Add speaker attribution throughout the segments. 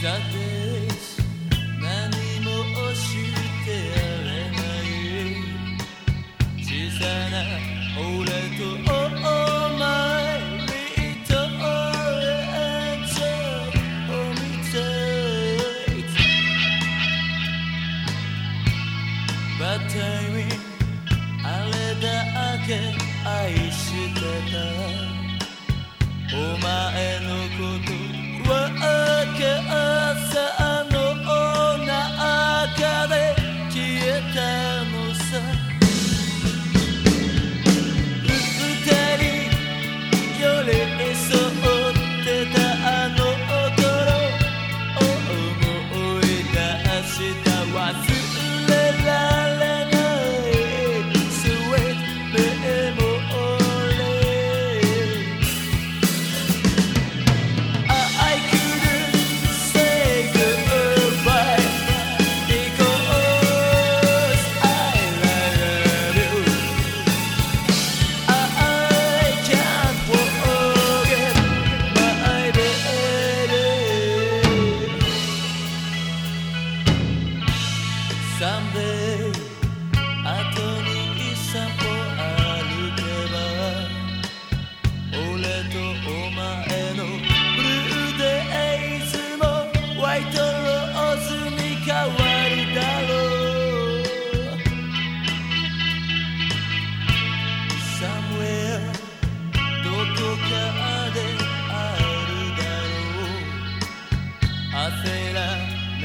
Speaker 1: Jesus.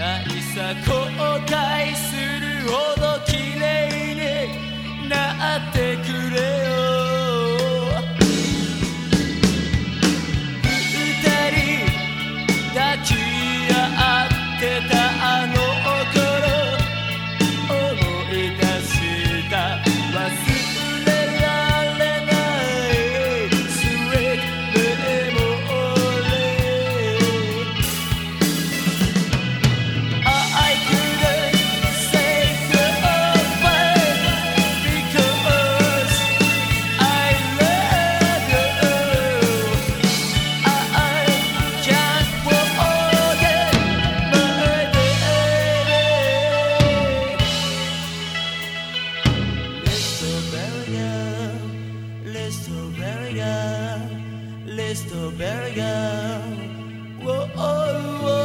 Speaker 1: ないさ後退する Berger, Listo Berger. Whoa, oh, whoa.